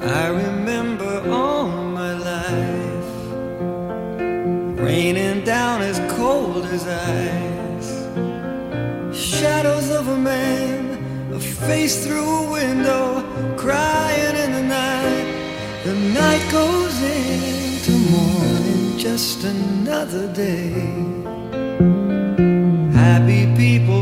I remember all my life raining down as cold as ice. Shadows of a man, a face through a window, crying in the night. The night goes into morning, just another day. Happy people